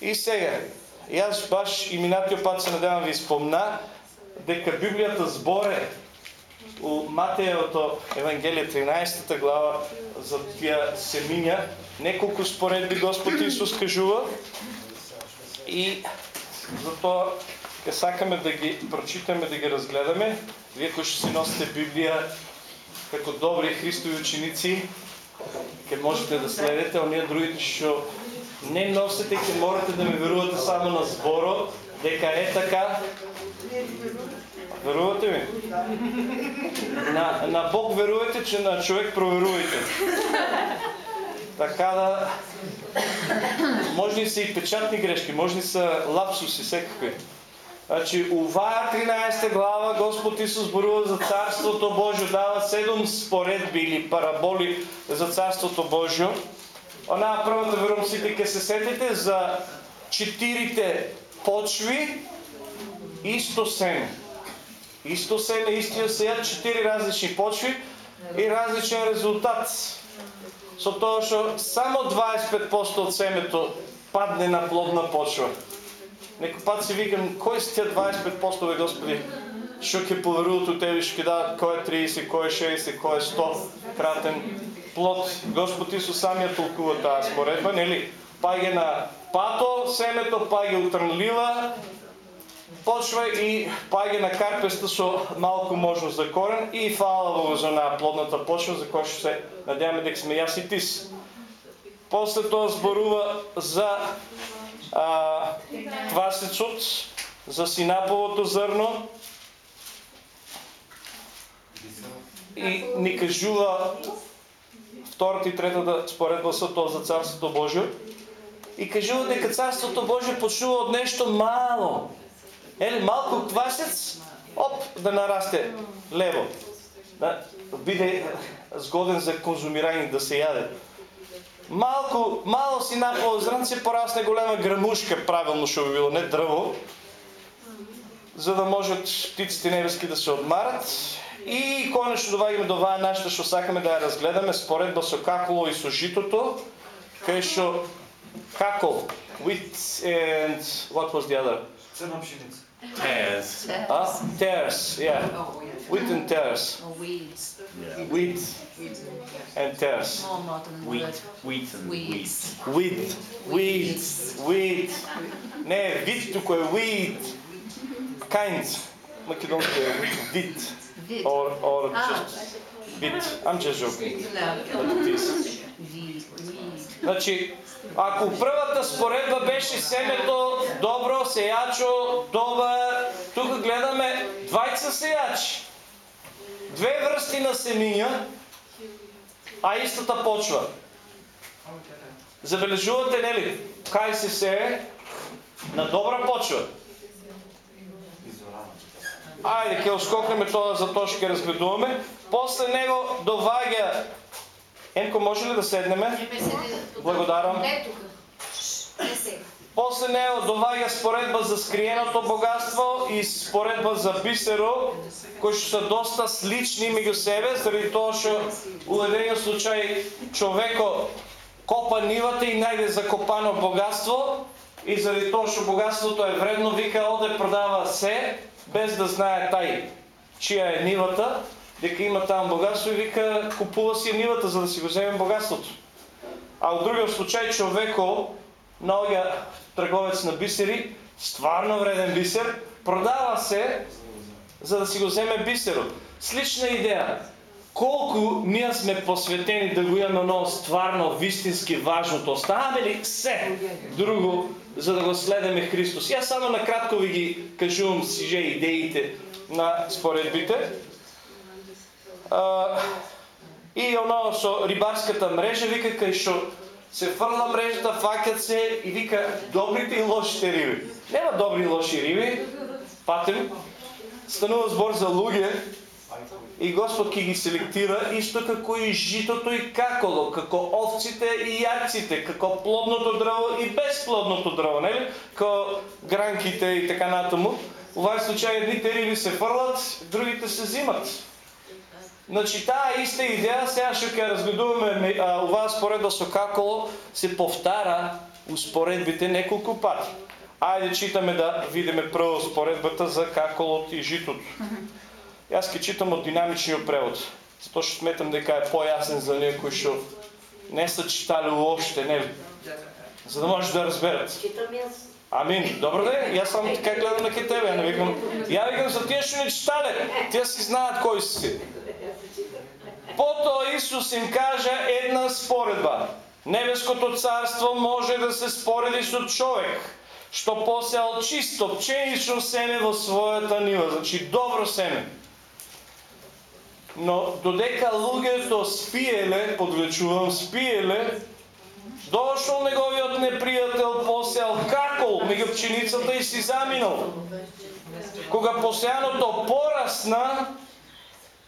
И сега, јас баш и минатиот пат се надевам ви спомна дека Библијата зборе у Матејото Евангелие 13 глава за тия семиња неколку споредби Господ Исус кажува и затоа ќе сакаме да ги прочитаме, да ги разгледаме. Вие кои ще си носите Библија како добри Христови ученици, ќе можете да следите, оние другите што не носите, ќе можете да ми верувате само на зборо, дека е така. Верувате ми? На, на Бог верувате, че на човек проверувайте. Така да... Може ли са и печатни грешки, може ли са лапсуси, всекакви. Значи, Ова 13 глава Господ Исус борува за Царството Божие, дава 7 споредби или параболи за Царството Божие. Она първата верувам си дека се сетите за четирите почви, исто семе. Исто семе, истия сеят, четири различни почви и различен резултат. Со тоа што само 25% от семето падне на плодна почва. Некој пат си викам, кои са тия 25% бе, Господи? Што ќе поверуват от Тебе, ще дадат кој е 30, кој е 60, кој е 100 кратен плод. Господ Исус самия толкува тази споредба, нели? Паѓа на пато семето, паѓа утрнлива почва и паѓа на карпеста со малку можност за корен и фала Богу за на плодната почва, за која што се надяваме дека сме јас и тис. После тоа зборува за а, квасецот, за синаповото зърно и ни кажува втората и третата споредба са то за Царството Божие. И кажува дека Царството Божие почнува от нещо мало. Ели, малко квасец, оп, да нарасте лево. Да биде сгоден за конзумирање, да се яде. Малко, мало си напало зрънце, порасне голема грамушка, правилно ще би било, не дръво, за да можат птиците небески да се отмарат. И конечно довагаме до това нашата, що сакаме да я разгледаме, споредба со каколо и со житото, кај шо какол, wheat and what was the other? Цена пшеница. Tares. А? Tares, yeah. Oh, yeah. Wheat and tares. Or weeds. Yeah. Wheat Weeds. and tares. Small modern Wheat. word. Wheat and wheat. Weeds. Wheat. Wheat. Wheat. Не, вид тук е wheat. Kind. Македонски е wheat. Or, or Ah. just wheat. I'm just joking. Значи, ако првата споредба беше семето, добро, сеячо, добър, тук гледаме двайца сеячи. Две връсти на семиња, а истата почва. Забележувате, нели, кај се сее? На добра почва. Айде, ќе оскокнеме тоа за тоа што ќе разгледуваме. После него доваѓа Енко, може ли да седнеме? Благодарам. После него доваѓа споредба за скриеното богатство и споредба за бисеро, кои што са доста слични меѓу себе, заради тоа што у еден случај човеко копа нивата и најде закопано богатство и заради тоа што богатството е вредно, вика оде продава се, без да знае тај чија е нивата, дека има там богатство и вика купува си нивата за да си го земе богатството. А у другиот случај човеко наоѓа трговец на бисери, стварно вреден бисер, продава се за да си го земе бисерот. Слична идеја. Колку ние сме посветени да го имаме оно стварно, вистински важното, оставаме ли се друго, за да го следеме Христос? Јас само накратко ви ги кажувам сиже идеите на споредбите. А, и оно со рибарската мрежа вика кај што се фрла мрежата, фаќат се и вика добрите и лошите риби. Нема добри и лоши риби. Патем, станува збор за луѓе и Господ ќе ги селектира исто како и житото и каколо, како овците и јарците, како плодното дрво и безплодното дрво, нели? Како гранките и така натаму. Овај случај едните риби се фрлат, другите се зимат. Значи таа иста идеја, сега што ќе разгледуваме оваа споредба со каколо се повтара успоредбите неколку пати. Ајде читаме да видиме прво споредбата за каколот и житото. Јас ке читам од динамичниот превод, затоа што сметам дека е појасен за оние кои што не са читали уопште, не, за да може да разберат. Амин. Добро ден, јас само така гледам на тебе, не викам. Ја викам за тие што не читале, тие си знаат кои си. Потоа Исус им кажа една споредба. Небеското царство може да се спореди со човек, што посеал чисто пченично семе во својата нива, значи добро семе. Но додека луѓето спиеле, подвечувам, спиеле, дошол неговиот непријател, посеал какол меѓу пченицата и си заминал. Кога посеаното порасна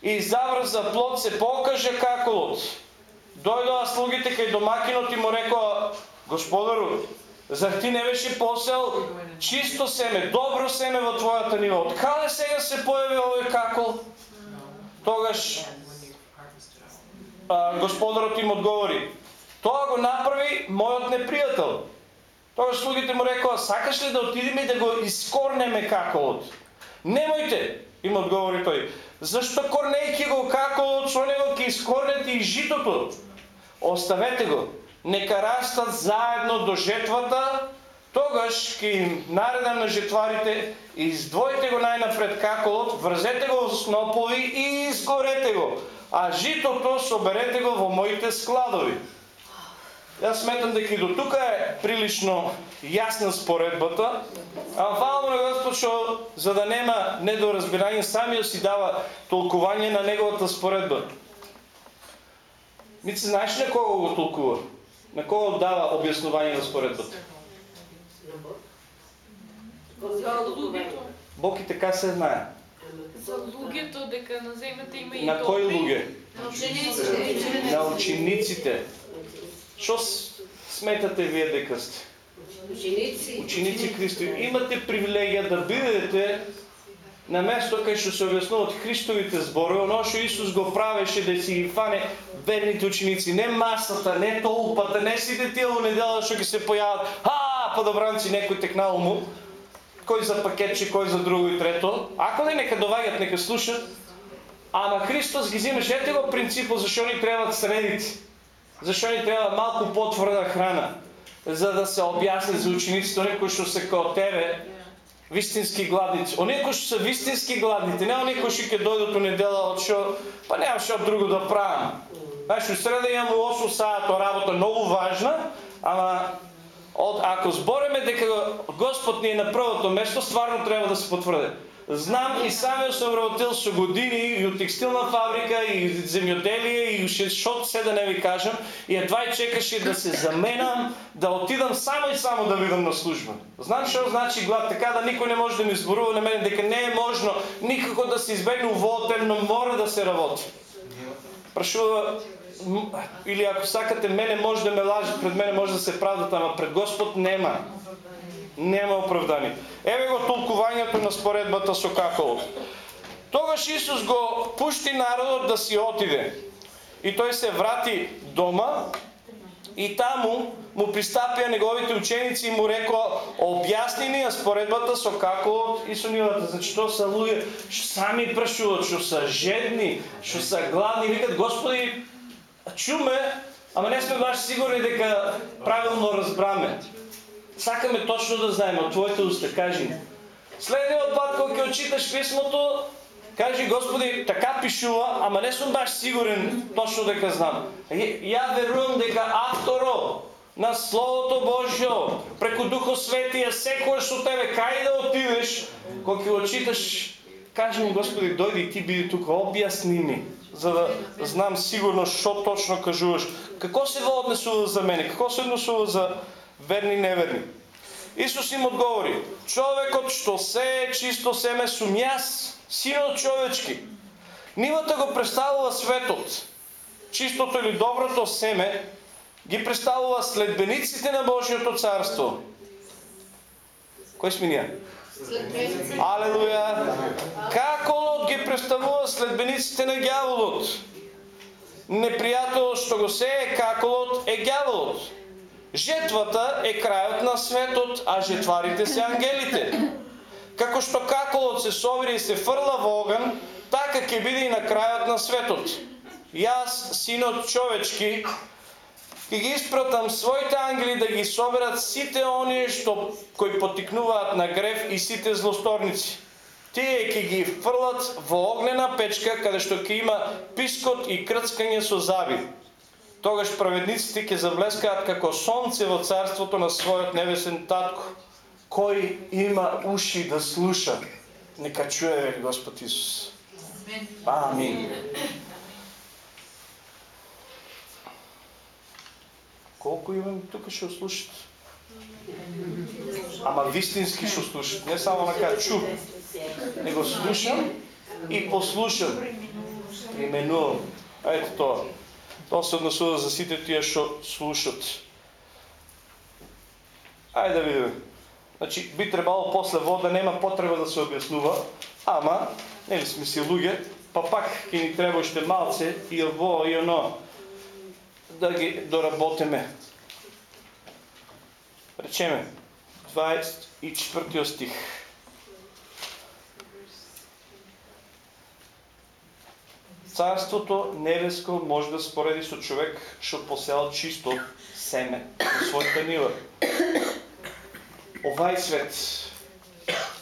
и заврза плод, се покаже каколот. Дојдоа слугите кај домакинот и му рекоа, Господару, зар ти не беше посел чисто семе, добро семе во твојата нива? Од сега се појави овој какол? Тогаш а, господарот им одговори, тоа го направи мојот непријател. Тогаш слугите му рекоа, сакаш ли да отидеме и да го искорнеме каколот? Немојте, им одговори тој. Зашто корнејќи го каколот, со него ќе искорнете и житото? Оставете го. Нека растат заедно до жетвата, тогаш ќе им наредам на жетварите, издвојте го најнапред каколот, врзете го во снопови и изгорете го, а житото соберете го во моите складови. Јас сметам дека и до тука е прилично јасна споредбата, а фала на Господ што за да нема недоразбирање самиот си дава толкување на неговата споредба. Мици, знаеш на кого го толкува? На кого дава објаснување на споредбата? Бог. И така се знае. За луѓето дека на земјата има и На добри. луѓе? На учениците. На учениците. С- сметате вие дека сте? Ученици. Ученици Христо, имате привилегија да бидете на место кај што се објаснуваат Христовите зборови, оно што Исус го правеше да си ги фане верните ученици, не масата, не толпата, не сите тие во недела што ги се појават, а, подобранци некој текнал му, кој за пакетче, кој за друго и трето. Ако не, нека доваѓат, нека слушат. Ама Христос ги взимаше, ете го принципот зашо ни требаат средици. Зашо ни треба малку потврда храна? За да се објасни за учениците, оние кои што се као тебе, вистински гладници. Оние кои што се вистински гладните, не оние кои што ќе дојдат у недела од што, па немам што друго да правам. Знаеш, у среда имам 8 сата работа многу важна, ама од, ако збориме дека Господ ни е на првото место, стварно треба да се потврди. Знам и самиот сум работил со години и у текстилна фабрика и земјоделие и што се да не ви кажам и едва и чекаше да се заменам, да отидам само и само да видам на служба. Знам што значи глад, така да никој не може да ми зборува на мене дека не е можно никако да се избегне уволтен, но мора да се работи. Прашува или ако сакате мене може да ме лаже, пред мене може да се правдат, ама пред Господ нема. Нема оправдание. Еве го толкувањето на споредбата со каколот. Тогаш Исус го пушти народот да си отиде. И тој се врати дома и таму му пристапија неговите ученици и му рекоа објасни ни ја споредбата со каколот и со нивата. Значи тоа се луѓе што сами прашуваат, што се жедни, што се гладни, викат Господи, чуме, ама не сме баш сигурни дека правилно разбраме. Сакаме точно да знаеме од твоите уста, кажи ни. Следниот пат кога ќе очиташ писмото, кажи Господи, така пишува, ама не сум баш сигурен точно дека знам. Ја ја верувам дека авторо на Словото Божјо, преку Духот Свети е секојаш со тебе, кај да отидеш, кога ќе го читаш, кажи ми Господи, дојди ти биди тука, објасни ми, за да знам сигурно што точно кажуваш. Како се во однесува за мене, како се однесува за верни и неверни. Исус им одговори, човекот што се е чисто семе сум јас, синот човечки. Нивата го представува светот. Чистото или доброто семе ги представува следбениците на Божиото царство. Кој сме ние? Следбеници. Алелуја! Каколот ги представува следбениците на ѓаволот. Непријателот што го сее каколот е ѓаволот. Жетвата е крајот на светот, а жетварите се ангелите. Како што каколот се собира и се фрла во оган, така ќе биде и на крајот на светот. Јас, синот човечки, ќе ги испратам своите ангели да ги соберат сите оние што кои потикнуваат на грев и сите злосторници. Тие ќе ги фрлат во огнена печка каде што ќе има пискот и крцкање со заби. Тогаш праведниците ќе завлескаат како сонце во царството на својот небесен татко. Кој има уши да слуша, нека чуе Господ Исус. Амин. Колку имам тука ще слушат? Ама вистински ще слушат, не само нака чу. Него слушам и послушам. Именувам. Ето тоа. Тоа се однесува за сите тие што слушат. Ајде да видиме. Значи, би требало после вода, нема потреба да се објаснува, ама, нели сме си луѓе, па пак ќе ни треба уште малце и ово и оно да ги доработиме. Речеме, 24 стих. Царството небеско може да спореди со човек што посеал чисто семе на својата нива. Овај свет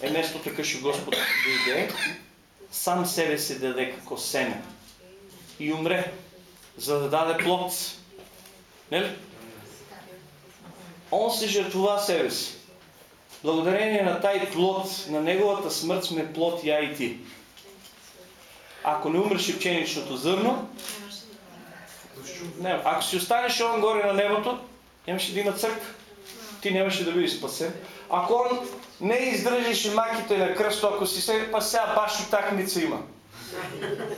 е местото кај Господ дојде, сам себе се даде како семе и умре за да даде плод. Нели? Он се жертвува себе си. Благодарение на тај плод, на неговата смрт сме плод ја и ти. Ако не умреше пченичното зърно, не, ако си останеш он горе на небото, нямаше да има църква. Ти нямаше да биде спасен. Ако он не издръжеше маките на кръсто, ако си се, па сега баш и такница има.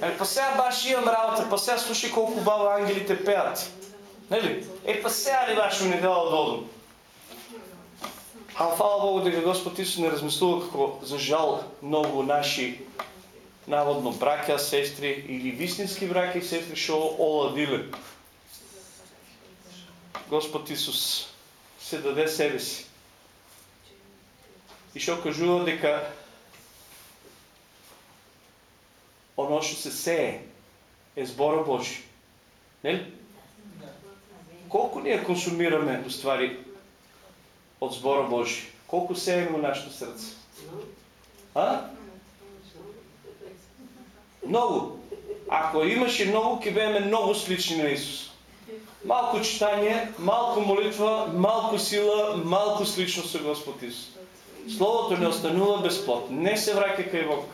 Е, па сега баш имам работа, па сега слушай колко баба ангелите пеят. Нели? Е, па сега ли баш ми дала? А фала Богу дека Господ Исус не размислува како за жал многу наши наводно браќа, сестри или вистински браќа и сестри што оладиле. Господ Исус се даде себе си. И што кажува дека оно што се сее е збора Божи. Нели? Колку ние консумираме уствари од збора Божи? Колку сееме во нашето срце? А? Много. Ако имаше много, беме много слични на Исус. Малко читание, малко молитва, малко сила, малко сличност со Господ Исус. Словото не останува безплод. Не се враќа кај Бог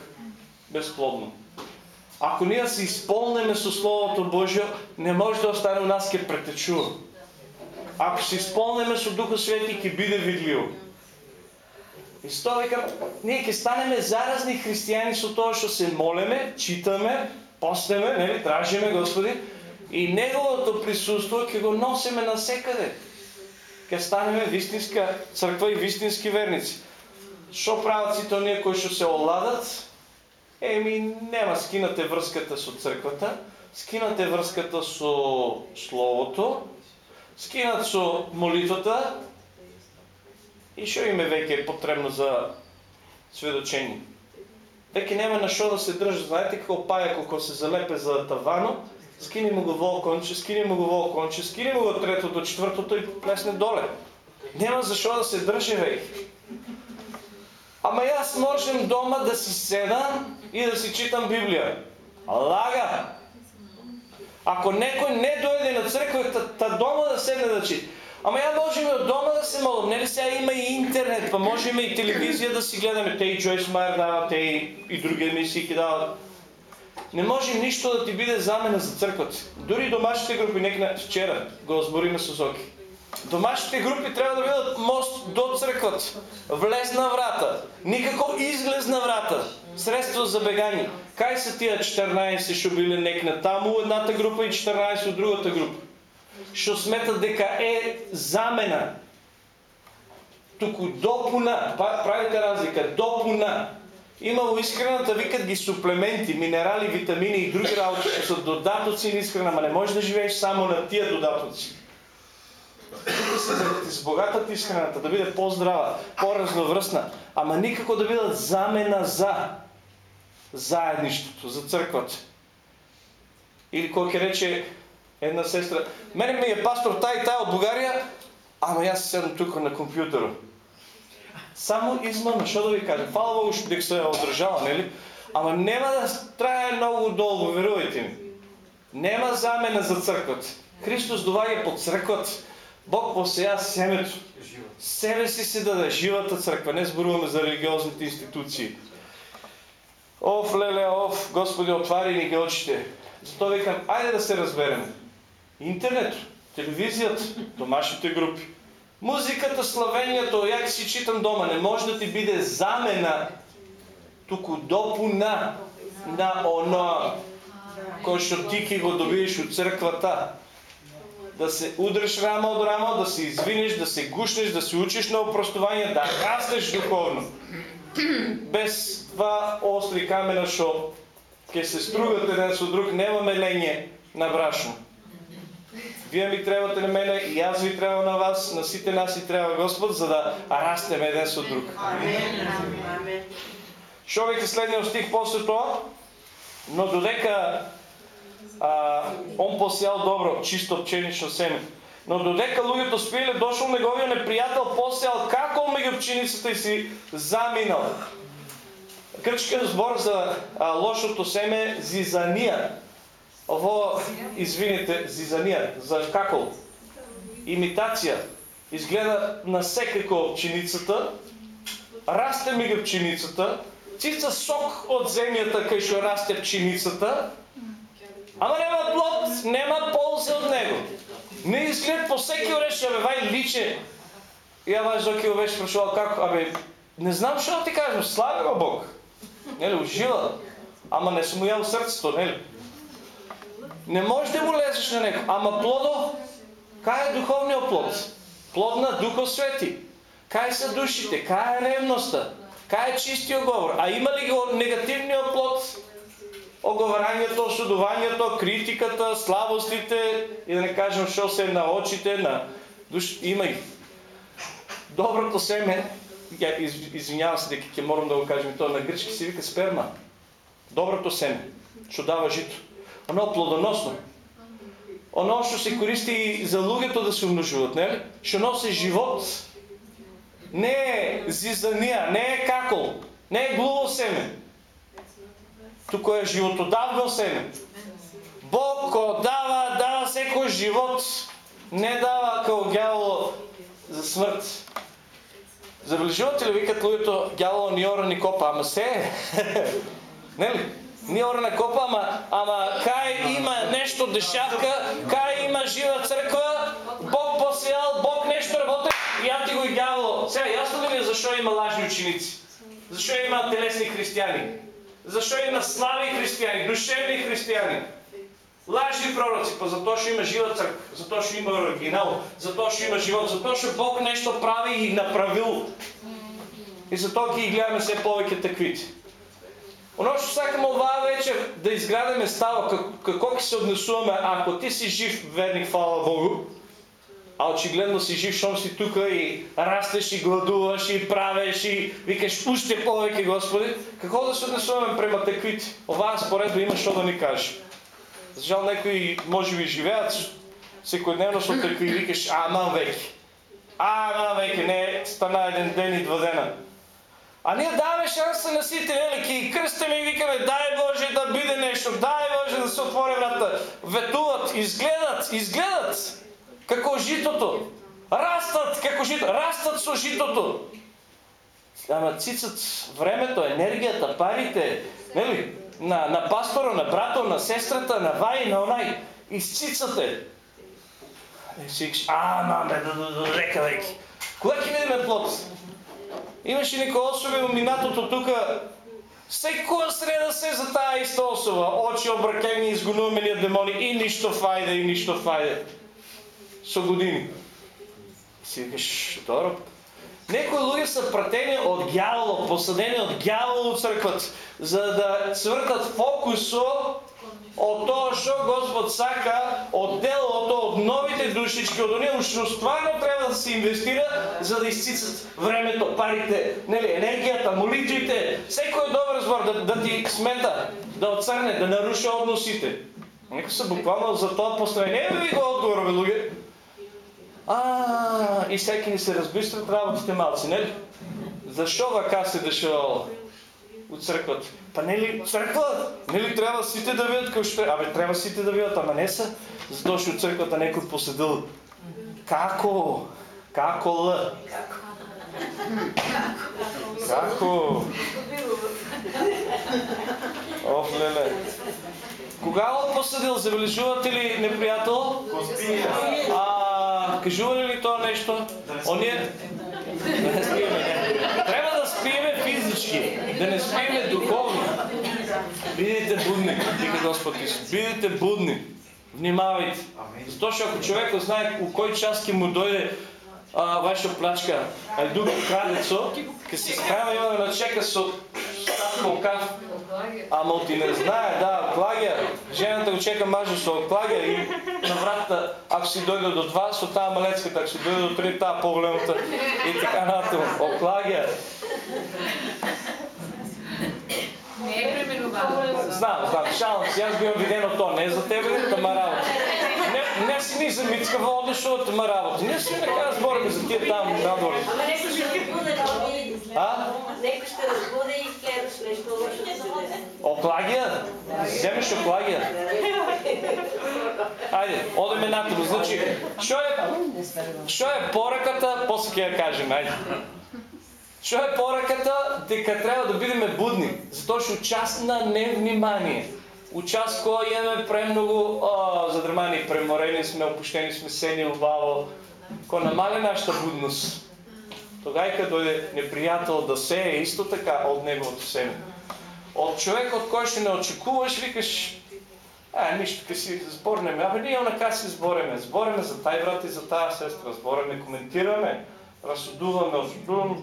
безплодно. Ако ние се изполнеме со Словото Божјо, не може да остане у нас ке претечува. Ако се изполнеме со Духа Свети, ќе биде видливо. И с тоа викам, ние ќе станеме заразни християни со тоа што се молеме, читаме, постеме, нели, тражиме Господи, и Неговото присуство ќе го носиме насекаде. Ќе станеме вистинска црква и вистински верници. Што прават сите оние кои што се оладат? Еми, нема скинате врската со црквата, скинате врската со Словото, скинат со молитвата, и што им е потребно за сведочење? Веќе нема на што да се држи. Знаете како пајако кога се залепе за тавано, скини му го волконче, скини му го волконче, скини му го третото, четвртото и плесне доле. Нема за што да се држи веќе. Ама јас можем дома да си седам и да си читам Библија. Лага! Ако некој не дојде на црквата, та дома да седне да чита. Ама ја можеме од дома да се молам. Нели сега има и интернет, па можеме и телевизија да си гледаме. Те и Джойс Майер дава, те и, и други емисии дават. Не може ништо да ти биде замена за црквата. Дури домашните групи, нека вчера го збориме со Зоки. Домашните групи трябва да бидат мост до црквата. Влезна врата. Никако излезна врата. Средство за бегање. Кај са тия 14 што биле некна таму едната група и 14 од другата група? Што сметат дека е замена. Туку допуна, правите разлика, допуна. Има во исхраната викат ги суплементи, минерали, витамини и други работи се додатоци на исхрана, ама не можеш да живееш само на тия додатоци. Тук си за да биде по-здрава, по-разновръстна, ама никако да бидат замена за заеднищото, за църквата. Или кой ке рече една сестра, мене ми е пастор тай и тай от България, ама аз седам тук на компютъра. Само измъмна, що да ви кажа, фала Богу, ще се е одръжала, нели? Ама няма да трае много дълго, верувайте ми. Нема замена за църквата. Христос довага по църквата. Бог посея семето. Себе си се даде живата църква. Не сборуваме за религиозните институции. Оф, леле, оф, Господи, отвари ни ги очите. Зато викам, айде да се разберем. Интернет, телевизията, домашните групи. Музиката, славението, як си читам дома, не може да ти биде замена тук допуна на оно, кой ще ти ки го добиеш от църквата. Да се удреш рамо от рамо, да се извиниш, да се гушнеш, да се учиш на опростование, да растеш духовно. Без два остри камена, шо ке се стругат един со друг, нема меление на брашно. Вие ми трябвате на мене и аз ви трябва на вас, на сите нас и трябва Господ, за да растем един со друг. Шо веќе следниот стих после тоа? Но додека а, он посеял добро, чисто пченично семе. Но додека луѓето спиеле, дошол неговиот непријател, посеял како меѓу пченицата и си заминал. Грчкиот збор за а, лошото семе зизанија. Ово, извините, зизанија, за какол. Имитација. Изгледа на секако пченицата, расте меѓу пченицата, цица сок от земята кај што расте пченицата, ама нема плод, нема полза от него. Не изглед по всеки ореш, абе, вай личе. И доки го беше прошувал како, абе, не знам што да ти кажем, слави го Бог. Нели, ужива. Ама не съм му сърцето, нели? Не можеш да му лезеш на него. Ама плодо, кай е духовният плод? Плод на Духа Свети. Кай са душите? Кай е ревността? Кай е чистия говор? А има ли го негативният плод? Оговаранието, осудованието, критиката, слабостите и да не кажем, що се на очите, на душ... Има ги. Доброто семе, из, извинявам се, дека морам да го кажем, то на гръчки се вика сперма. Доброто семе, што дава жито. Оно плодоносно. Оно што се користи за луѓето да се умножуват, нели? Што носи живот. Не е зизанија, не е какол, не е глуво семе. Тук е животодавно семе. Бог го дава, дава секој живот. Не дава као гяло за смърт. Забележувате ли викат луѓето гяло ни ора ни копа, ама се Нели? Ни ора на копа, ама, ама кај има нещо дешавка, кај има жива църква, Бог посеял, Бог нещо работи, я ти го и дяволо. Сега ясно ли ми е защо има лажни ученици? Защо има телесни християни? Защо има слави християни, душевни християни? Лажни пророци, па зато ще има жива църква, зато ще има оригинал, зато ще има живот, зато ще Бог нещо прави и направил. И зато ги гледаме все повече таквите. Оно што сакаме оваа вечер да изградаме става, како ќе се однесуваме, ако ти си жив верник, фала Богу, а очигледно си жив, щом си тука и растеш и гладуваш и правеш и викаш уште повеќе Господи, како да се однесуваме према таквите? Оваа споредба има што да ни каже. За жал некои може би живеат секојдневно со такви и викаш, ама веќе. Ама веќе, не стана еден ден и два дена. А ние даваме шанса на сите, нели, ки крстаме и викаме, дай Боже да биде нещо, дай Боже да се отвори врата. Ветуват, изгледат, изгледат, како житото. Растат, како жито, растат со житото. Ама цицат времето, енергията, парите, нели, на, на пастора, на брато, на сестрата, на вай, на онай. Изцицате. И си викаш, а, да, река веки. Кога ќе видиме плод? Имаше некои особи у минатото тука, секоја среда се за тая иста особа. Очи обракени, изгонувани демони и нищо файде, и нищо файде. Со години. Си викаш, добро. Некои луѓе са пратени од гјаволот, посадени од гјаволот цркват, за да свртат фокусо Од тоа што Господ сака од делото, од новите душички, од оние што стварно треба да се инвестира за да изцицат времето, парите, нели, енергијата, молитвите, секој добар збор да, да ти смета, да отцрне, да наруша односите. Нека се буквално за тоа постояние ви го одговор, бе, луѓе. А, и всеки ни се разбистрат работите малци, нели? Защо вака се дешавало от църквата? Па нели църква? Нели трябва сите да видят како што е? Абе, трябва сите да видят, ама не са. Затоа што от църквата некој поседил. Како? Како л? Како? Оф, леле. Кога го посадил, забележувате ли неприятел? А, кажува ли това нещо? Оние... Да не спиеме, не. Трябва да спиеме физически, да не спиеме духовно. Бидете будни, вика Господ Исус. Бидете будни. Внимавайте. Što ako човек знае у кој час ќе му дојде а, ваша плачка, а друг крадецо, ќе се справа и на чека со каф, Ама ти не знае, да, клагер. Жената го чека мажа со клагер и на вратата, ако си дойде до два, со таа малецката, ако си дойде до три, таа по-големата и така нататък. О, клагер. Не е преименувано. Знам, знам, шалам си, аз бивам видено то, не е за тебе, не тама работа. Не, не си ни за Мицка водиш от тама работа. Не си нека разборим за тия там надвор. Ама некој ще разбуде А? Некој ще разбуде О, клагер? Вземеш о клагер? Айде, одеме натаму. Значи, што е, што е пораката, после ќе ја кажем, ајде. Што е пораката дека треба да бидеме будни, затоа што час на невнимание, у час имаме премногу о, задрмани, преморени сме, опуштени сме, сени убаво, кој намали нашата будност. Тогај кога дојде непријател да се е исто така од неговото семе. Од човек од кој што не очекуваш, викаш, а, ништо, ке си зборнеме, абе ние онака си збореме, збореме за тај брат и за таа сестра, збореме, коментираме, разсудуваме, осудуваме,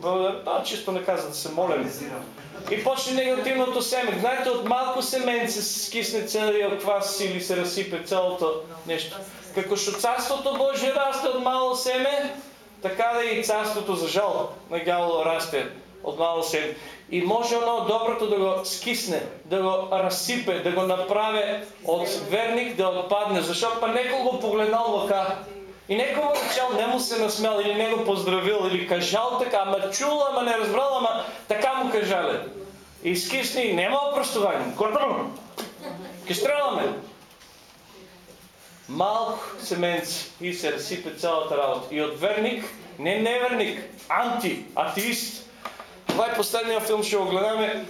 да, чисто не каза да се молиме. И почне негативното семе. Знаете, от малко семенце се скисне целият квас или се разсипе цялото нещо. Како що царството Божие расте от мало семе, така да и царството за жал на гяло расте от мало семе. И може оно доброто да го скисне, да го разсипе, да го направи от верник да отпадне. Защото па некој го погледнал вака и некој го речел, не му се насмял или не го поздравил или кажал така, ама чул, ама не разбрал, ама така му кажале. И скисни, нема опростување. Котро? Ке стреламе. Малко семенци и се разсипе цялата работа. И от верник, не неверник, анти, атеист. Това е последния филм, ще го гледаме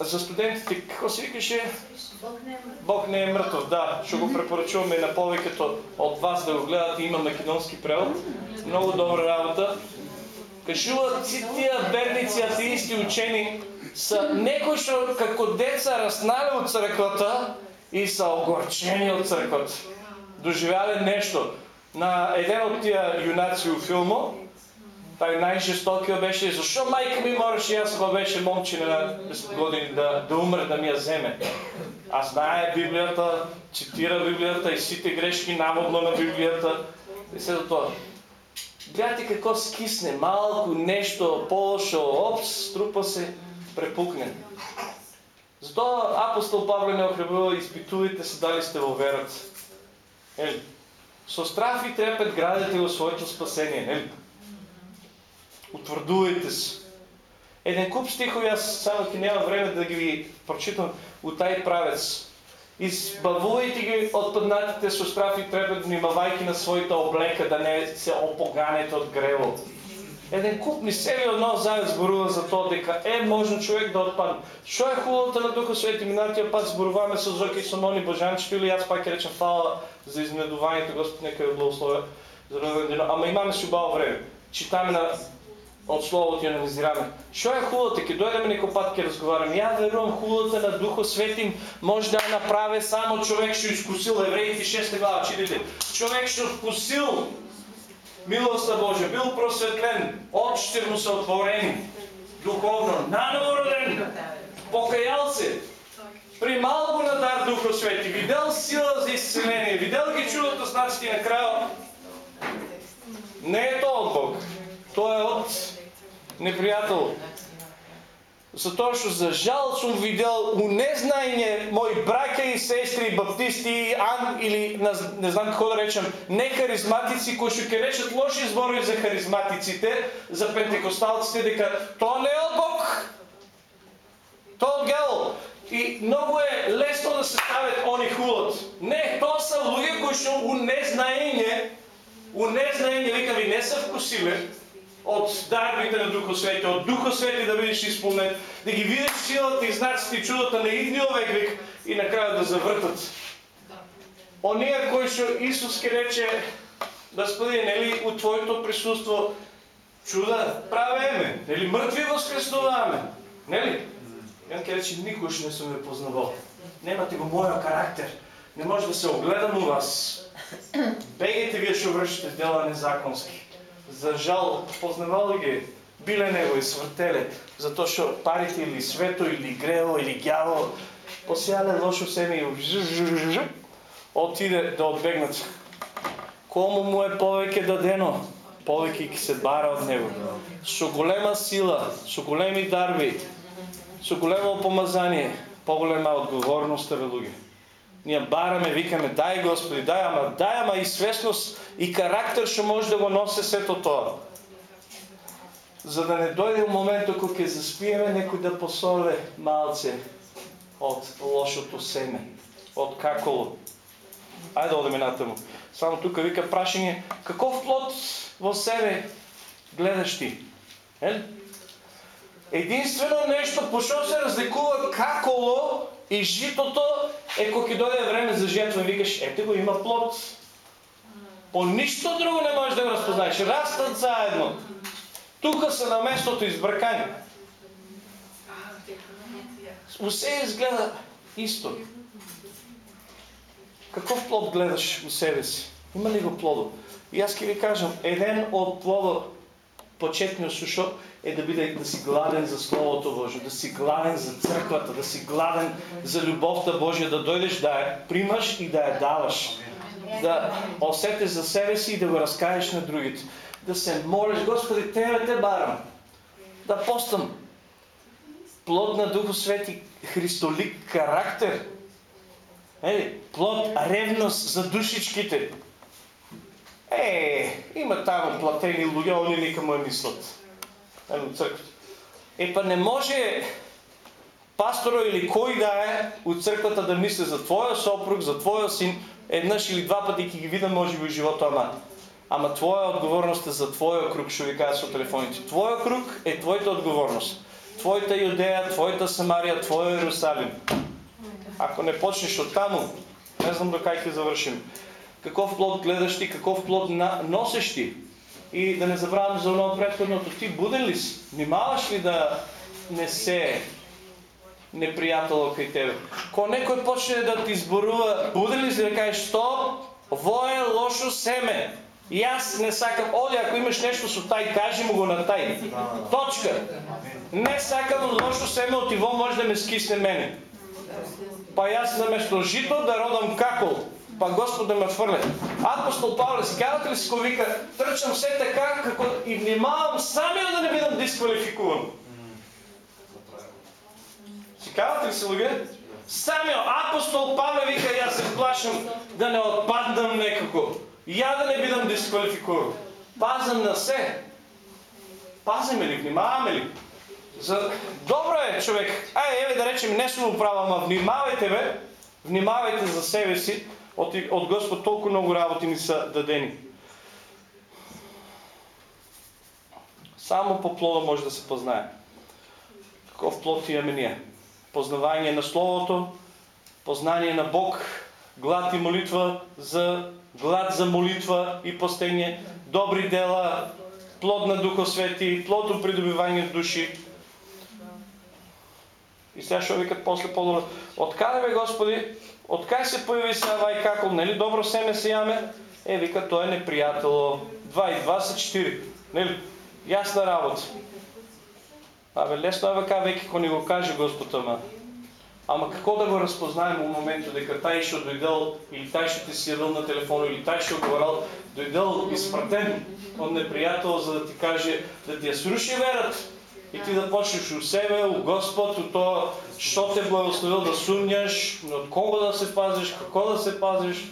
за студентите. Какво се викаше? Бог не е мъртъв, да. Ще го препоръчуваме на повечето от вас да го гледате. Има македонски превод. Много добра работа. Кажуват си тия верници, атеисти, учени, са некои како деца разнали от църквата и са огорчени от църквата. Доживяле нещо. На един от тия юнаци у филма, Taj най-жестокия беше, защо майка ми мореше, аз това беше момче на 10 години да, да умре, да ми я вземе. А знае Библията, цитира Библията и сите грешки наводно на Библията. И за това. Гледайте какво скисне, малко нещо, по-лошо, опс, струпа се, препукне. Затова апостол Павле не охрабрува, изпитувайте се дали сте във верата. Ели, со страх и трепет градите го своето спасение, нели? Утвърдувайте се. Един куп стихови, аз само ки няма време да ги прочитам от taj правец. Избавувайте ги от паднатите со страх и трепет, внимавайки на своята облека, да не се опоганете от грево. Еден куп ни себе едно заедно зборува за тоа дека е можно човек да отпадне. Што е хубавото на Духа Свети? Минатия пат зборуваме со Зоки и со Мони Божанчето или аз пак ќе речем фала за изнедувањето, Господ нека ја благословя. Ама имаме си време. Читаме на от Словото и анализираме. Що е хубавото? Ке дойдем некој пат ке разговараме. Я верувам хубавото на Духа Светим може да я направи само човек што изкусил Евреите 6 глава, читайте. Човек што вкусил милоста Божия, бил просветлен, очите му са отворени, духовно, наново роден, покаял се. Примал го на дар Духа Свети, видел сила за изцеление, видел ги чудото знаците и накрая. Не е то от Бог. То е от неприятел. Затоа што за жал сум видел у незнање мои браќа и сестри, баптисти, ан или не, знам како да речем, не харизматици кои што ќе речат лоши зборови за харизматиците, за пентекосталците дека тоа не е Бог. Тоа од гел. И многу е лесно да се ставят они хулот. Не, тоа са луѓе кои што у незнаење, у незнаење вика ви не са вкусиле, от дарбите на Духа Свети, от Духа Свети да бидеш изпълнен, да ги видиш силата и знаците и чудата на идния век и накрая да завъртат. Ония, кои што Исус ке рече, Господи, нели у Твоето присутство чуда правеме, нели мъртви възкреснуваме, нели? Ян ке рече, никой ще не съм ме познавал. Немате го моя характер. Не може да се огледам у вас. Бегайте вие ще вършите дела незаконски. За жал, познавали ги, биле него и свъртеле, затоа што парите или свето, или грео, или гјаво, посеале лошо семе и отиде да одбегнат. Кому му е повеќе дадено, повеќе ќе се бара од него. Со голема сила, со големи дарби, со големо помазание, поголема одговорност ве луѓе. Ние бараме, викаме, дай Господи, дай, ама, дай, ама и свесност и карактер што може да го носи сето тоа. За да не дойде моментот кога ќе заспиеме некој да посоле малце од лошото семе, од каколо. Ајде да одиме натаму. Само тука вика прашање, каков плод во себе гледаш ти? Е? Единствено нещо, по се разликува каколо и житото е кога ќе дојде време за жетва, викаш, ете го има плод. По нищо друго не можеш да го разпознаеш. Растат заедно. Тука са на местото избракани. Усе изгледа исто. Каков плод гледаш у себе си? Има ли го плодо? И аз ќе ви кажам, еден от плода почетниот сушо е да биде да си гладен за Словото Божие, да си гладен за църквата, да си гладен за любовта Божия, да дойдеш да я примаш и да я даваш. Да усетиш за себе си и да го разкажеш на другите. Да се молиш, Господи, Тебе те барам. Да постам. Плод на Духо Свети, Христолик характер. Е, плод ревност за душичките. Е, има там платени луѓе, они никому не мислят. Ено църквата. Е, па не може пасторо или кой да е от църквата да мисли за твоя сопруг, за твоя син, еднъж или два пъти ги вида може би в живота, ама Ама твоя отговорност е за твоя круг, ще ви кажа с телефоните. Твоя круг е твоята отговорност. Твоята Юдея, твоята Самария, твоя Иерусалим. Ако не почнеш от там, не знам до как ще завършим. Каков плод гледаш ти, каков плод носиш ти. И да не забравям за едно предходното. Ти буден ли си? Внимаваш ли да не се неприятел кај тебе? Ко некој почне да ти изборува, буден ли си да кажеш стоп, во е лошо семе. И аз не сакам, оди ако имаш нещо со тај, кажи му го на тај. Точка. Не сакам лошо семе от Иво, може да ме скисне мене. Па аз наместо жито да родам какол па Господ да ме фърле. Апостол Павле, казвате ли си го вика, тръчам все така, како и внимавам самия да не бидам дисквалификуван. Си казвате ли си луѓе? Самия апостол Павле вика, аз се плашам да не отпаднам некако. Я да не бидам дисквалификуван. Пазам на се. Пазиме ли, внимаваме ли? За... Добро е, човек. Ай, еве да речем, не съм управа, ама внимавайте, бе. Внимавайте за себе си, от, от Господ толкова много работи ни са дадени. Само по плода може да се познае. Каков плод имаме ние? Познавание на Словото, познание на Бог, глад и молитва за глад за молитва и постение, добри дела, плод на Духа Свети, плод от придобивание души. И сега ще викат после по-добро. Откъде бе, Откай се появи сега Вайкакол, нали добро семе се яме? Е, вика, той е неприятел. 2 и 2 са 4. Нали? Ясна работа. Абе, лесно е века, веки, ако ни го каже Господ, ама. Ама какво да го разпознаем в момента, дека тај што дојдел, или тај што ти явил на телефона, или тај што говорил, дојдел изпратен од непријател, за да ти каже, да ти ја сруши верата. И ти да почнеш у себе, у Господ, у тоа што те благословил да сумњаш, од кого да се пазиш, како да се пазиш,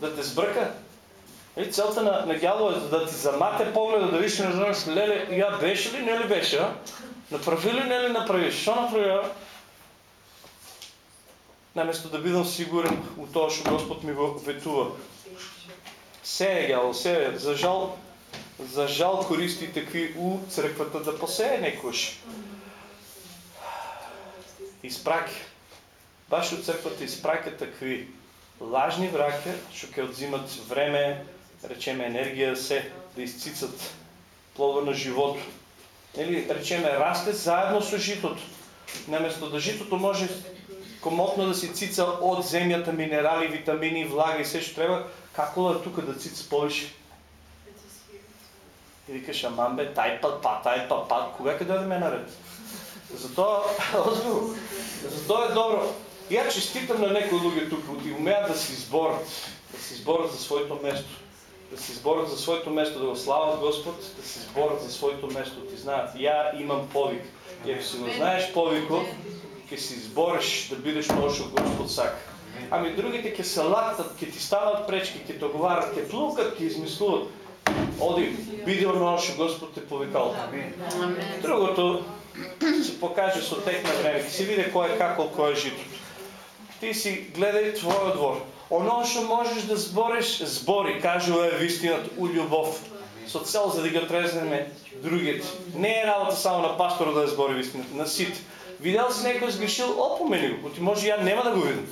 да те сбрка. И целта на, на дявола е да ти замате погледа, да видиш, не знаеш, леле, ја беше ли, не ли беше, а? Направи ли, не ли направи? Што направи, а? Наместо да бидам сигурен у тоа што Господ ми го ветува. Се е гјаво, се е. За жал, за жал користи такви у црквата да посее некош. Испраќа. Баш у црквата испраќа такви лажни враќа, што ќе одзимат време, речеме енергија се да изцицат плода на живот. Или речеме расте заедно со житото. Наместо да житото може комотно да си цица од земјата минерали, витамини, влага и се што треба, како да тука да цица повише? И викаш, аман бе, тај пат, па, тај пат, па, кога ќе дојде ме наред? Затоа, озбил, затоа е добро. Ја честитам на некои луѓе тука, и умеат да се изборат, да се изборат за своето место. Да се изборат за своето место, да го слават Господ, да се изборат за своето место. Ти знаат, ја имам повик. И ако си го знаеш повикот, ќе се избориш да бидеш тоа што Господ сака. Ами другите ќе се лактат, ќе ти стават пречки, ќе те оговарат, ќе плукат, ќе измислуват. Оди, биди оно Господ те повикал. Другото се покаже со тек на време, ќе се види кој е како, кој е житото. Ти си гледај твојот двор. Оно што можеш да збориш, збори, кажува е вистината у љубов. Со цел за да ги отрезнеме другите. Не е работа само на пастора да ја збори вистината, на сите. Видел си некој сгрешил, опомени го, ти може ја нема да го видам.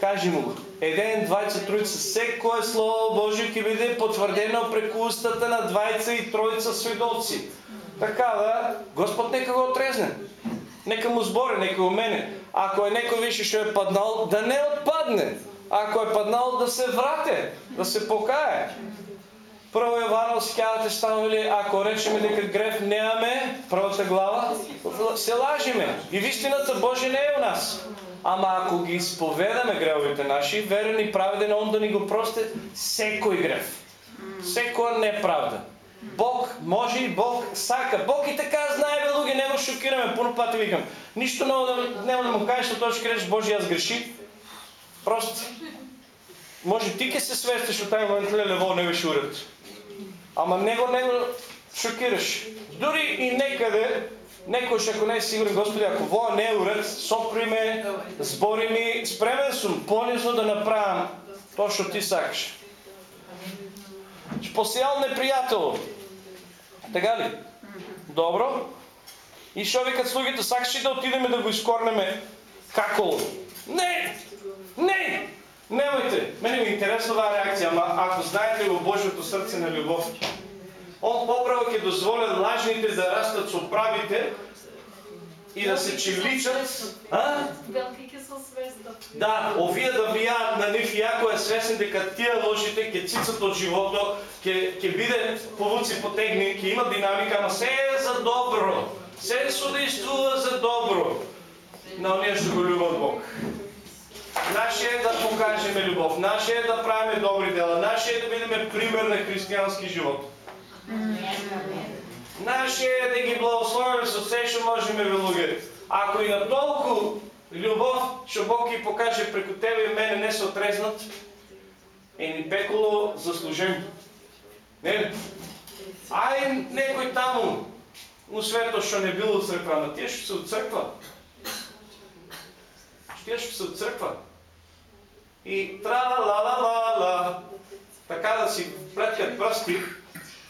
Кажи му го. Еден, двајца, тројца, секое слово Божие ќе биде потврдено преку устата на двајца и тројца сведоци. Така да, Господ нека го отрезне. Нека му збори, нека го мене. Ако е некој више што е паднал, да не отпадне. Ако е паднал, да се врате, да се покае. Прво Јовано скјавате становили, ако речеме дека греф немаме, првата глава, се лажиме. И вистината Божия не е у нас. Ама ако ги исповедаме гревовите наши, верен и праведен он да ни го прости секој греф. Секоја неправда. Бог може и Бог сака. Бог и така знае, бе, луѓе, нема шокираме, пуно пати викам. Ништо нема да, нема да му кажеш, што тоа ќе кажеш, Боже, јас греши. Просто. Може ти ке се свестиш от тај момент, леле, не беше уред. Ама него, него шокираш. Дури и некаде, некој што ако не е сигурен, Господи, ако во не е уред, сопри ме, збори ми, спремен сум понизно да направам тоа што ти сакаш. Посеял непријател. Така ли? Добро. И што викат слугите, сакаш ли да отидеме да го искорнеме како? Не! Не! Немојте! Мене ми е интересна оваа реакција, ама ако знаете во Божјото срце на љубов, Он поправо ќе дозволи лажните да растат со правите и да се чивличат. А? Велики со. Да, овие да влијаат на нив, иако е свесен дека тие лошите ќе цицат од живото, ќе ќе биде повуци потегни, ќе има динамика, ама се е за добро. Се судействува за добро на оние што го љубат Бог. Наше е да покажеме љубов, наше е да правиме добри дела, наше е да бидеме пример на христијански живот. Наше е да ги благословиме со се што можеме ве луѓе. Ако и на толку љубов што Бог ги покаже преку тебе и мене не се отрезнат, е ни пеколо заслужен. Не? Ај некој таму у свето што не бил од црква, ама тие што се од црква. Тие што се од црква. И тра ла ла ла ла така да си плеткат прсти,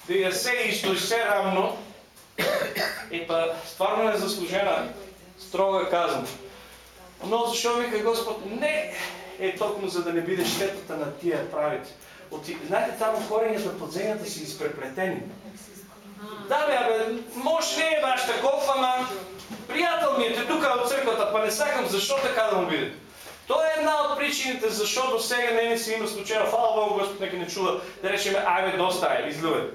да ја се и се равно, и па стварно е заслужена строга казна. Но зашо вика Господ, не е токму за да не биде штетата на тия правите. Оти, знаете, таму корењата под земјата си испреплетени. Да, бе, абе, може не е баш таков, ама пријател ми е те тука од црквата, па не сакам зашо така да му биде. Тоа е една од причините зашо до сега не се има случајно. Фала Богу, Господ нека не чува да речеме, ајде доста е, излюбе.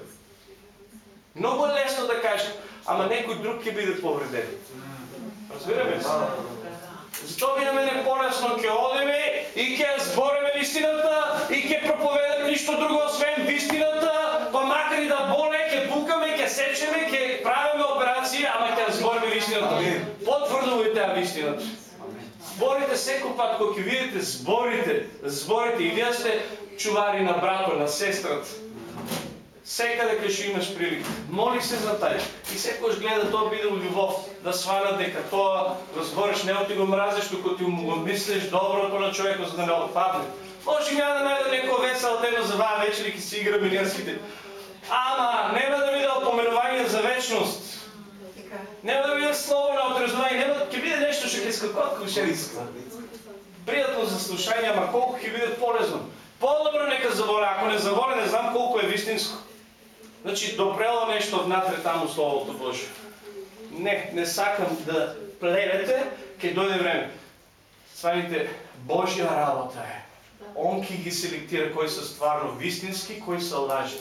Много е лесно да кажем, ама некој друг ќе биде повреден. Разбираме се? Зато на мене по-лесно ќе одиме и ќе збориме вистината и ќе проповедаме ништо друго освен вистината, па макар и да боле, ќе пукаме, ќе сечеме, ќе правиме операции, ама ќе збориме вистината. Потврдо во таа вистината. Зборите секој пат кога ќе видите зборите, зборите и вие сте чувари на брато, на сестрата. Секаде кај што имаш прилика. Моли се за тај. И секојаш гледа тоа биде љубов, да свана дека тоа го збориш не ти го мразиш, туку ти му го мислиш доброто на човекот за да не отпадне. Може няма да најде некој весел тема за ваа вечери ќе си играме ние сите. Ама нема да биде опоменување за вечност. Нема да биде слово на отрезвање, нема ќе биде нешто што ќе скакот кушерица. Пријатно за слушање, ама колку ќе полезно. По-добро нека заволе, ако не заволе, не знам колку е вистинско. Значи, допрело нещо внатре там у Словото Божие. Не, не сакам да плевете, ќе дойде време. Сваните, Божja работа е. Он ки ги селектира кои са стварно вистински, кои са лажи.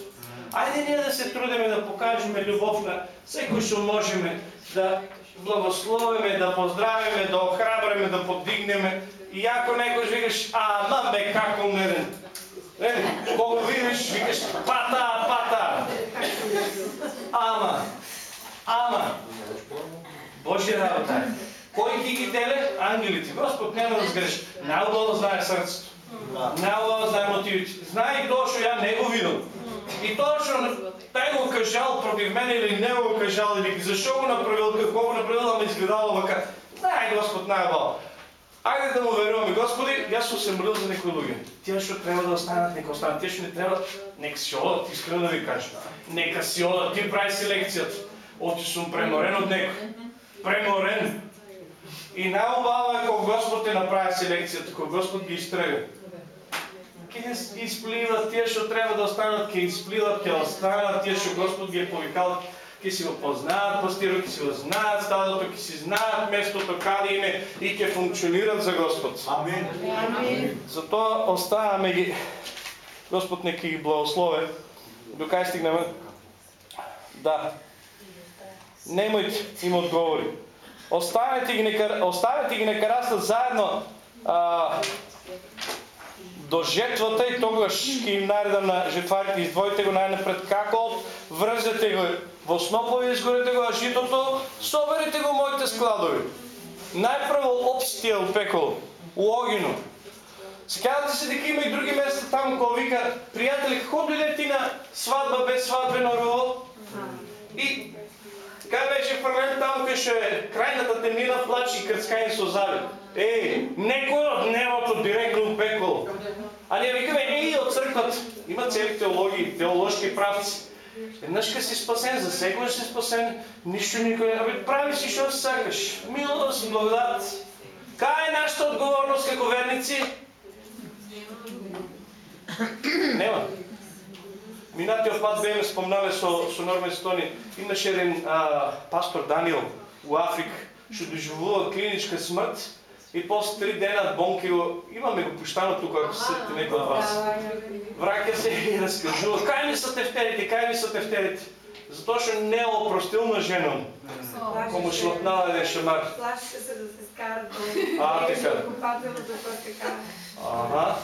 Айде ние да се трудиме да покажеме любов на секој што можеме, да благословиме, да поздравиме, да охрабриме, да подигнеме. И ако некој викаш, ама бе како неден. Е, кога видиш, викаш, пата, пата. Ама, ама, Божия работа е. Кой ги ги деле? Ангелите. Господ няма да сгреши. Най-удобно знае сърцето. Най-удобно знае мотивите. Знае и то, що я не го видел. И то, що taj го кажал против мен или не го кажал, или защо го направил, какво го направил, ама изгледало вака. Знае Господ най-бал. Айде да му веруваме, Господи, аз съм се молил за некои луѓе. Тия што треба да останат, нека останат. Тия што не треба, нека си одат, искрено да ви кажа. Нека си одат, ти прави селекцията. Оти сум преморен от некој. Преморен. И най-убаво е кога Господ те направи селекцията, кога Господ ги изтръга. Ке ги изпливат, тия што треба да останат, ке изпливат, ке останат, тия што Господ ги е повикал, ке си го познаат пастиро, ке си го знаат стадото, ке си знаат местото каде име и ке функционират за Господ. Амин. Затоа оставаме ги, Господ нека ги благослови. До кај стигнеме? Да. Немојте им одговори. Оставете ги нека, оставете ги нека растат заедно а, до жетвата и тогаш ќе им наредам на жетварите, издвоите го најнапред како врзете го во снопови, изгорете го, а житото, соберете го моите складови. Најпрво обстија пекол, у огино. Сказате се дека има и други места там кога вика, пријатели, како дојде ти на свадба без свадбено рово? И Кај беше фрлен там кај што е крајната темнина плач и крцкање со зави. Е, некој од небото директно пекол. А ние викаме, ей, од црквата. Има цели теологии, теолошки правци. Ка си спасен, за секој си спасен, ништо никој. Абе, прави си што сакаш. Милост, благодат. Кај е нашата одговорност како верници? Нема. Минатиот пат беме спомнале со, со Нормен Стони, имаше еден пастор Даниел у Африка, што доживува клиничка смрт и после три дена бонки го, имаме го пуштано тука, ако се сетите некој од вас. Враќа се и разкажува, кај ми са тефтерите, кај ми са тефтерите? Затоа што не е опростил на женом, кому шлопнала еден шамар. Плашите се да се скарат до А, така. купателното, то така. Ага.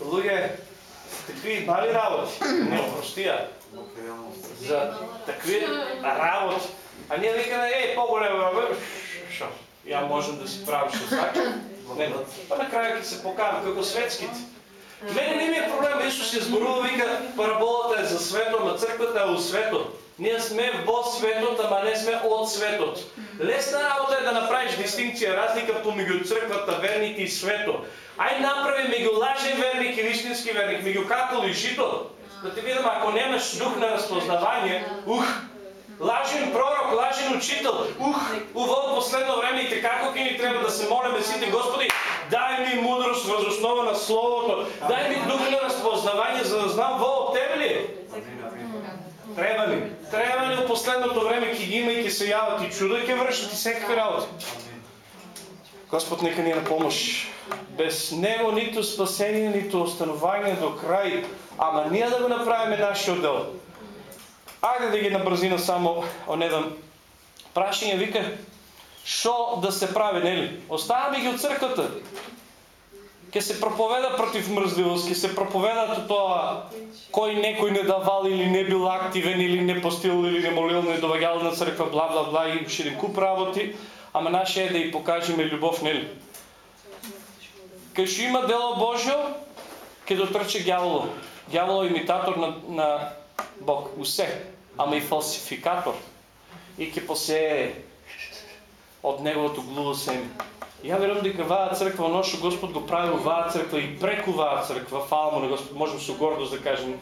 Луѓе, такви мали работи, не опростија. за такви работи. А ние викаме, ей, по-големо работи, шо, ја можам да си сакам. Не, па на крај ќе се покажам како светските. Мене не ми е проблем, Исус ја зборува, вика, параболата е за свето, на црквата е у свето. Ние сме во светот, ама не сме од светот. Лесна работа е да направиш дистинкција, разлика помеѓу црквата, верните и свето. Ај направи меѓу лажен верник и вистински верник, меѓу катол и жито. Да ти видам, ако немаш дух на разпознавање, ух, лажен пророк, лажен учител, ух, уво последно време и како ќе ни треба да се молиме сите, Господи, дај ми мудрост въз основа на Словото, дај ми дух на разпознавање, за да знам во од Тебе ли. Треба ли? Треба ли у последното време ќе ги има и ќе се јават и чуда ќе вршат и секакви работи. Господ нека ни е на помощ. Без Него нито спасение, нито остановање до крај, ама ние да го направиме нашиот дел. Ајде да ги набрзина само онедам прашање вика що да се прави, нели? Оставаме ги от църквата. Ке се проповеда против мръзливост, ке се проповеда това кой некой не давал или не бил активен, или не постил, или не молил, не довагал на църква, бла, бла, бла, и един куп работи, ама наше е да й покажем любов, нели? Ще има дело Божие, ке дотрче дяволо. Дяволо е имитатор на, на Бог, усе, ама и фалсификатор. И ке посее от неговото глуво семе. Я верувам дека ваа црква, оно што Господ го прави ваа црква и преку ваа црква, фала на Господ, можем со гордост да кажем,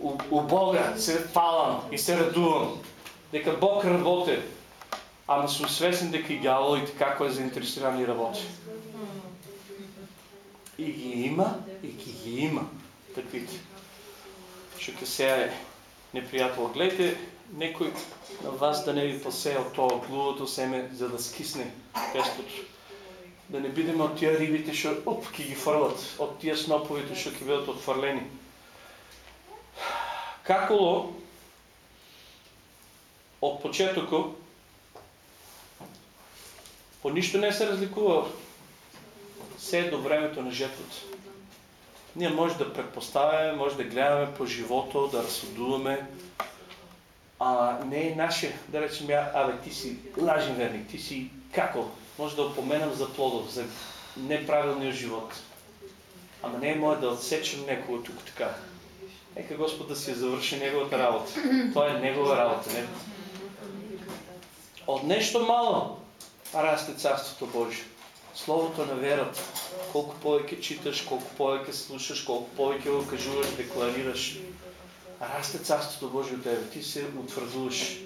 у, у Бога се фалам и се радувам, дека Бог работи, ама сум свесен дека и дяволите како е заинтересиран и работи. И ги има, и ги ги има, таквите. Се е неприятел. Гледайте, некој на вас да не ви посеял тоа глувото семе, за да скисне пестото. Да не бидеме от тия рибите, што оп, ќе ги фрлат, от тия сноповите, што ќе бидат отфрлени. Каколо от почетоко по нищо не се разликува се е до времето на жетвата. Ние може да предпоставяме, може да гледаме по живото, да разсудуваме, а не е наше, да речем, абе ти си лажен верник, ти си како? Може да опоменам за плодов, за неправилния живот. Ама не е мое да отсечем некого тук така. Нека Господ да си завърши Неговата работа. Това е Негова работа. Не... От нещо мало расте Царството Божие. Словото на верата. Колко повече читаш, колко повече слушаш, колко повече го кажуваш, декларираш. Расте Царството Божие от тебе. Ти се утвърдуваш.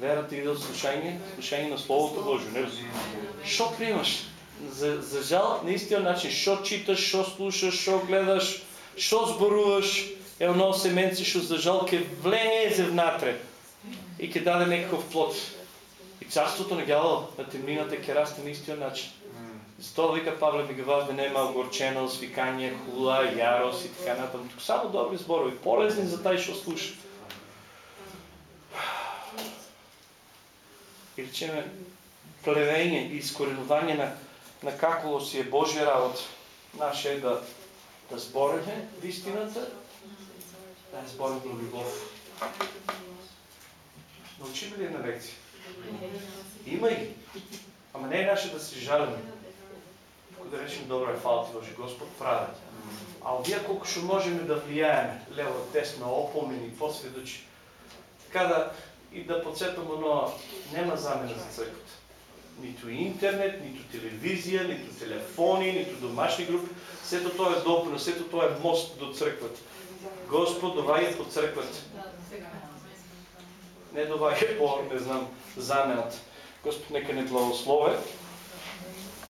Верата иде от слушание, слушание на Словото Божие. Не Що приемаш? За, за жал, наистина начин, що читаш, що слушаш, що гледаш, що зборуваш, едно семенце, що за жал ке влезе внатре и ке даде некакъв плод. И царството на дявола, на темнината ке расте наистина начин. Затова вика Павле Бегаваз да не има огорчено, свикание, хула, ярост и така натам. Тук само добри зборови, полезни за taj що слуша. И речеме, плевение и изкоренование на, на каколо си е Божия работа. Наше е да, да збореме в истината, да в любов. Научим ли на лекция? Има и. Ама не е наше да се жалиме. Да речем, добре, фала ти Господ прави. А вие колко ще можем да влияеме, лево, тесно, опомени, посведочи. Така да и да подсетам оно, нема замена за църквата. Нито интернет, нито телевизия, нито телефони, нито домашни групи. Сето тоа е допълно, сето тоа е мост до църквата. Господ доваѓа по църквата. Не доваѓа по, не знам, замената. Господ нека не благослови.